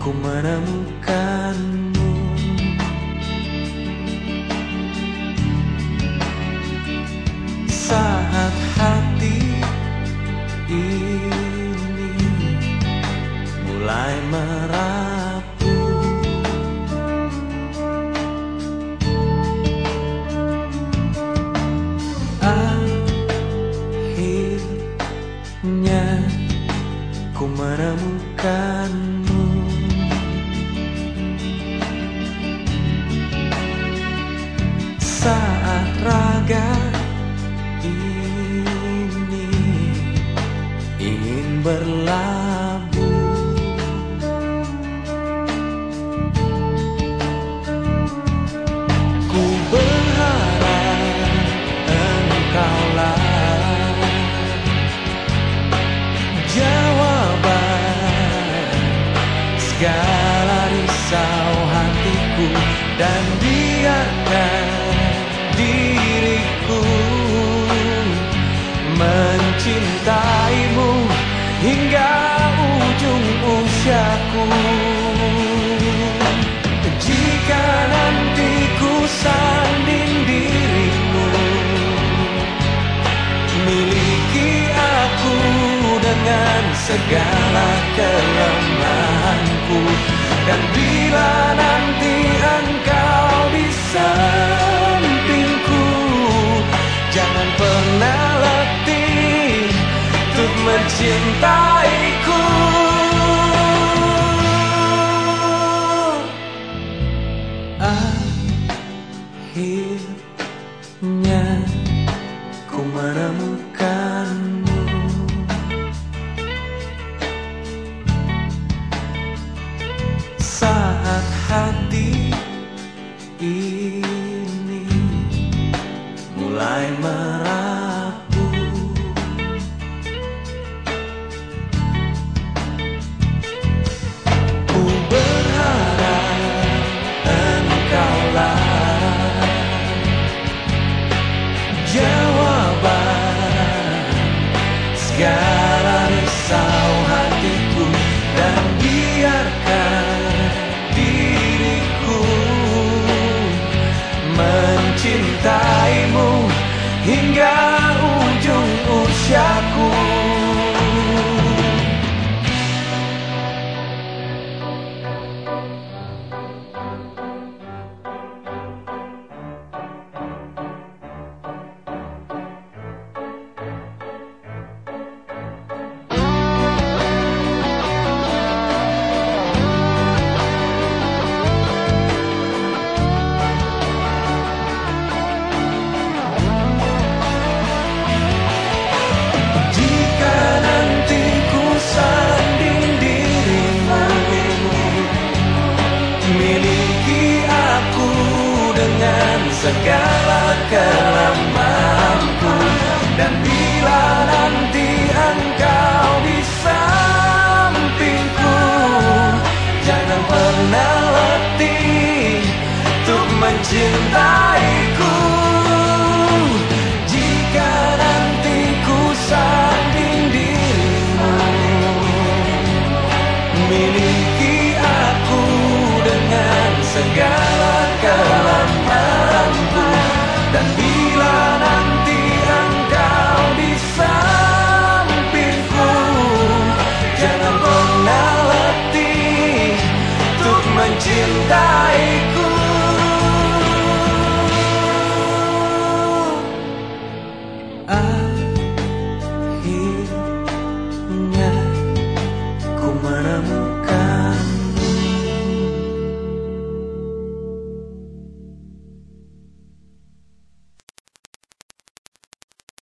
ku menemukanmu. Saat hati ini mulai menemukanmu ku menemukanmu. Saat raga ini ingin berlalu. Jika nanti ku sanding dirimu Miliki aku dengan segala kelemahanku. Dan bila nanti segala kelemahanku dan bila nanti engkau di sampingku jangan pernah letih untuk mencintai